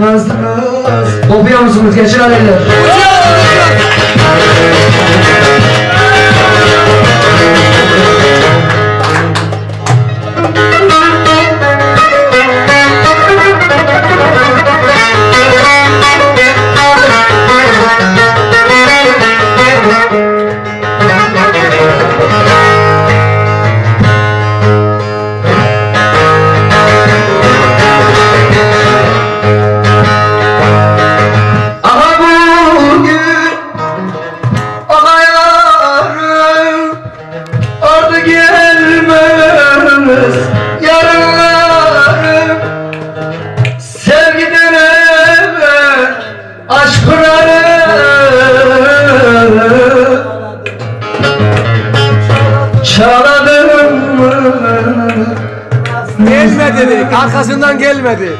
nazlı Okuyor musunuz? Geçen aylar? Aşk pınarı Çaladım mı Gelmedi dedik. Arkasından gelmedi.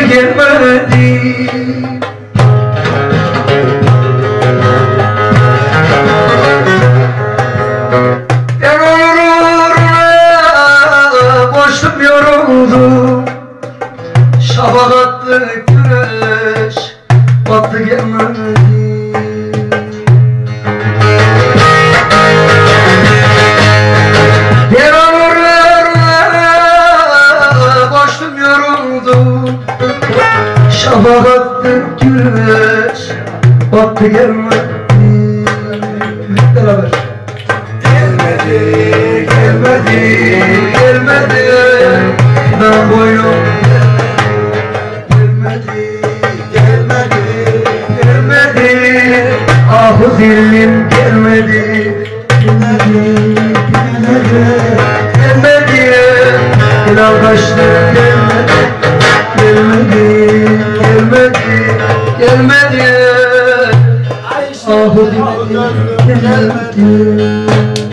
Gelmedi Ben onun uğruna Boşluk yoruldum Şafak attı güneş Battı gelmedi gelmedi Hep beraber Gelmedi, gelmedi, gelmedi Ben boynum Gelmedi, gelmedi, gelmedi. Ah dilim gelmedi Ah dilim gelmedi